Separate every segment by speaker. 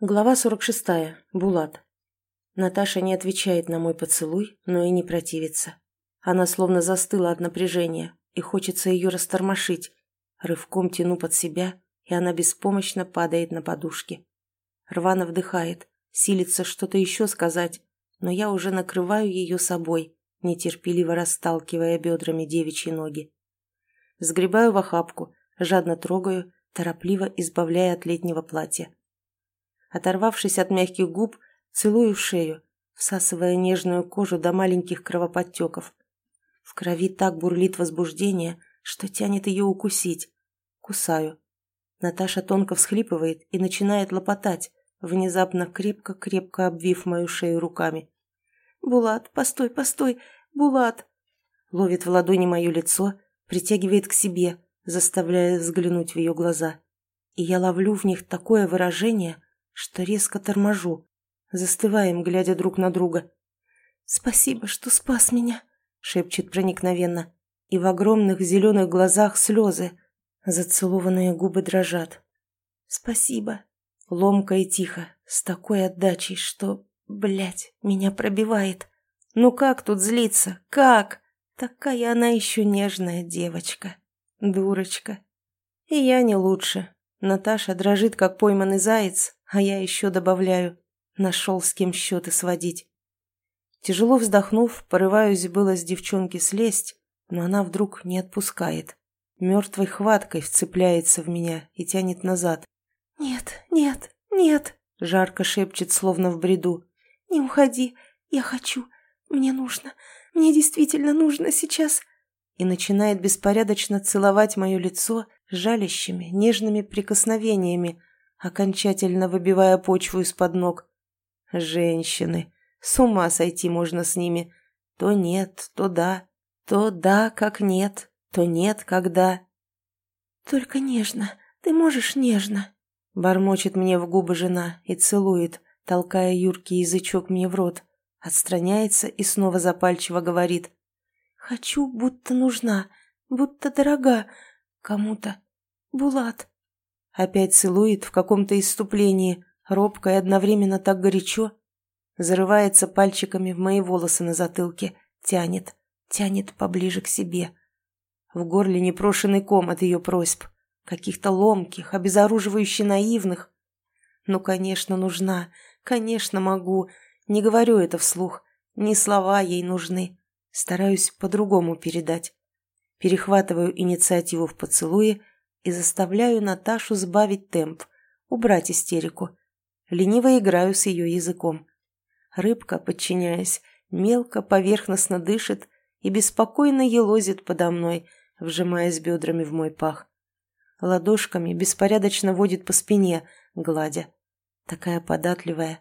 Speaker 1: Глава 46. Булат. Наташа не отвечает на мой поцелуй, но и не противится. Она словно застыла от напряжения, и хочется ее растормошить. Рывком тяну под себя, и она беспомощно падает на подушки. Рвано вдыхает, силится что-то еще сказать, но я уже накрываю ее собой, нетерпеливо расталкивая бедрами девичьи ноги. Сгребаю в охапку, жадно трогаю, торопливо избавляя от летнего платья. Оторвавшись от мягких губ, целую шею, всасывая нежную кожу до маленьких кровоподтеков. В крови так бурлит возбуждение, что тянет ее укусить. Кусаю. Наташа тонко всхлипывает и начинает лопотать, внезапно крепко-крепко обвив мою шею руками. «Булат, постой, постой! Булат!» Ловит в ладони мое лицо, притягивает к себе, заставляя взглянуть в ее глаза. И я ловлю в них такое выражение, что резко торможу. Застываем, глядя друг на друга. «Спасибо, что спас меня», — шепчет проникновенно. И в огромных зеленых глазах слезы. Зацелованные губы дрожат. «Спасибо». Ломко и тихо, с такой отдачей, что, блядь, меня пробивает. Ну как тут злиться? Как? Такая она еще нежная девочка. Дурочка. И я не лучше. Наташа дрожит, как пойманный заяц, а я еще добавляю. Нашел с кем счеты сводить. Тяжело вздохнув, порываюсь было с девчонки слезть, но она вдруг не отпускает. Мертвой хваткой вцепляется в меня и тянет назад. «Нет, нет, нет!» — жарко шепчет, словно в бреду. «Не уходи, я хочу, мне нужно, мне действительно нужно сейчас!» И начинает беспорядочно целовать мое лицо жалящими, нежными прикосновениями, окончательно выбивая почву из-под ног. Женщины. С ума сойти можно с ними. То нет, то да. То да, как нет. То нет, когда. «Только нежно. Ты можешь нежно?» Бормочет мне в губы жена и целует, толкая юркий язычок мне в рот. Отстраняется и снова запальчиво говорит. «Хочу, будто нужна, будто дорога кому-то. Булат». Опять целует в каком-то исступлении, робко и одновременно так горячо. Зарывается пальчиками в мои волосы на затылке, тянет, тянет поближе к себе. В горле непрошенный ком от ее просьб, каких-то ломких, обезоруживающе наивных. Ну, конечно, нужна, конечно, могу. Не говорю это вслух, ни слова ей нужны. Стараюсь по-другому передать. Перехватываю инициативу в поцелуе и заставляю Наташу сбавить темп, убрать истерику. Лениво играю с ее языком. Рыбка, подчиняясь, мелко, поверхностно дышит и беспокойно елозит подо мной, вжимаясь бедрами в мой пах. Ладошками беспорядочно водит по спине, гладя. Такая податливая.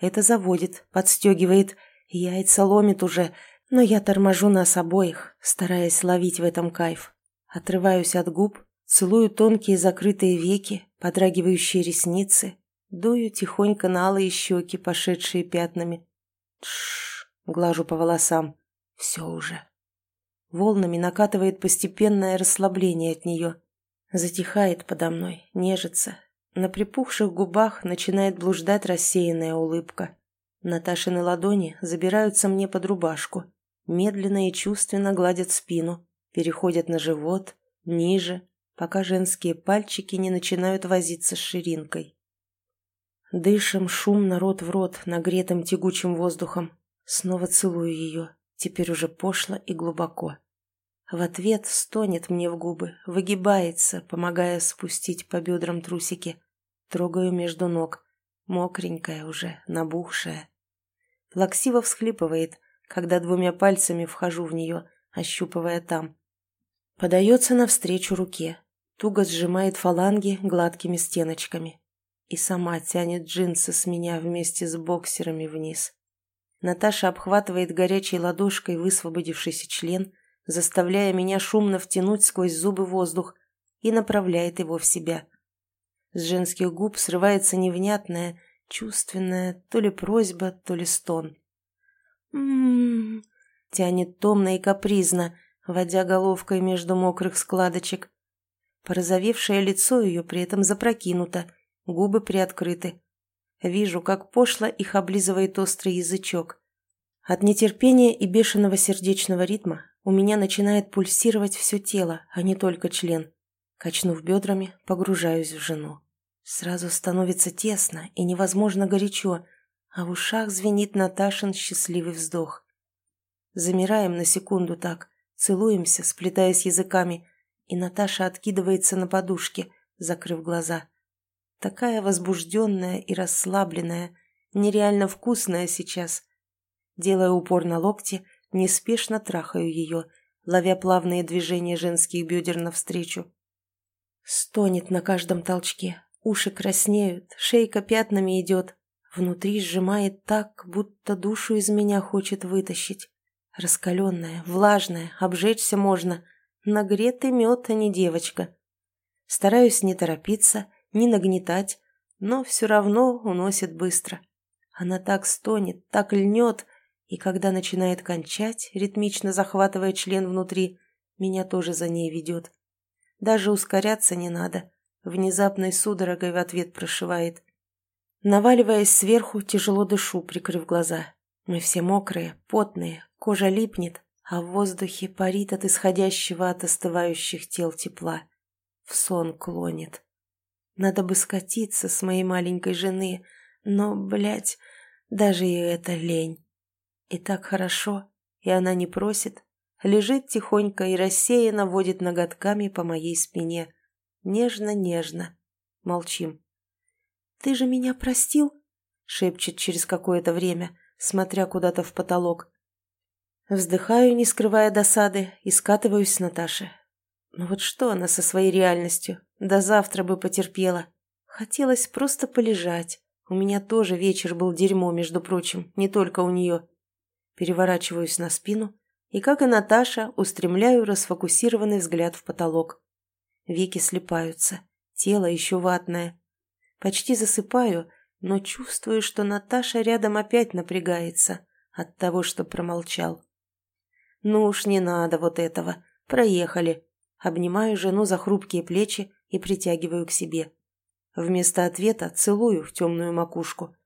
Speaker 1: Это заводит, подстегивает, яйца ломит уже, но я торможу нас обоих, стараясь ловить в этом кайф. Отрываюсь от губ, Целую тонкие закрытые веки, подрагивающие ресницы, дую тихонько на алые щеки, пошедшие пятнами. Тш, глажу по волосам. Все уже. Волнами накатывает постепенное расслабление от нее. Затихает подо мной, нежится. На припухших губах начинает блуждать рассеянная улыбка. Наташины ладони забираются мне под рубашку, медленно и чувственно гладят спину, переходят на живот, ниже, пока женские пальчики не начинают возиться с ширинкой. Дышим шумно рот в рот, нагретым тягучим воздухом. Снова целую ее, теперь уже пошло и глубоко. В ответ стонет мне в губы, выгибается, помогая спустить по бедрам трусики. Трогаю между ног, мокренькая уже, набухшая. Плаксиво всхлипывает, когда двумя пальцами вхожу в нее, ощупывая там. Подается навстречу руке, туго сжимает фаланги гладкими стеночками и сама тянет джинсы с меня вместе с боксерами вниз. Наташа обхватывает горячей ладошкой высвободившийся член, заставляя меня шумно втянуть сквозь зубы воздух и направляет его в себя. С женских губ срывается невнятная, чувственная то ли просьба, то ли стон. «М-м-м», тянет томно и капризно, водя головкой между мокрых складочек. Порозовевшее лицо ее при этом запрокинуто, губы приоткрыты. Вижу, как пошло их облизывает острый язычок. От нетерпения и бешеного сердечного ритма у меня начинает пульсировать все тело, а не только член. Качнув бедрами, погружаюсь в жену. Сразу становится тесно и невозможно горячо, а в ушах звенит Наташин счастливый вздох. Замираем на секунду так, целуемся, сплетаясь языками, и Наташа откидывается на подушке, закрыв глаза. Такая возбужденная и расслабленная, нереально вкусная сейчас. Делая упор на локти, неспешно трахаю ее, ловя плавные движения женских бедер навстречу. Стонет на каждом толчке, уши краснеют, шейка пятнами идет, внутри сжимает так, будто душу из меня хочет вытащить. Раскаленная, влажная, обжечься можно. Нагретый мед, а не девочка. Стараюсь не торопиться, не нагнетать, но все равно уносит быстро. Она так стонет, так льнет, и когда начинает кончать, ритмично захватывая член внутри, меня тоже за ней ведет. Даже ускоряться не надо. Внезапной судорогой в ответ прошивает. Наваливаясь сверху, тяжело дышу, прикрыв глаза. Мы все мокрые, потные, кожа липнет, а в воздухе парит от исходящего от остывающих тел тепла. В сон клонит. Надо бы скатиться с моей маленькой жены, но, блядь, даже и это лень. И так хорошо, и она не просит. Лежит тихонько и рассеянно водит ноготками по моей спине. Нежно-нежно. Молчим. «Ты же меня простил?» — шепчет через какое-то время, смотря куда-то в потолок. Вздыхаю, не скрывая досады, и скатываюсь с Наташи. Ну вот что она со своей реальностью? До завтра бы потерпела. Хотелось просто полежать. У меня тоже вечер был дерьмо, между прочим, не только у нее переворачиваюсь на спину и, как и Наташа, устремляю расфокусированный взгляд в потолок. Веки слепаются, тело еще ватное. Почти засыпаю, но чувствую, что Наташа рядом опять напрягается от того, что промолчал. «Ну уж не надо вот этого. Проехали». Обнимаю жену за хрупкие плечи и притягиваю к себе. Вместо ответа целую в темную макушку.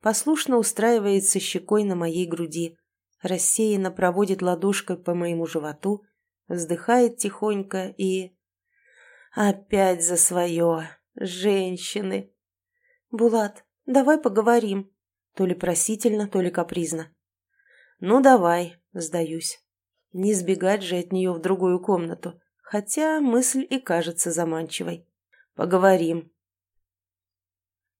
Speaker 1: Послушно устраивается щекой на моей груди, рассеянно проводит ладошкой по моему животу, вздыхает тихонько и... Опять за свое. Женщины. Булат, давай поговорим. То ли просительно, то ли капризно. Ну, давай, сдаюсь. Не сбегать же от нее в другую комнату, хотя мысль и кажется заманчивой. Поговорим.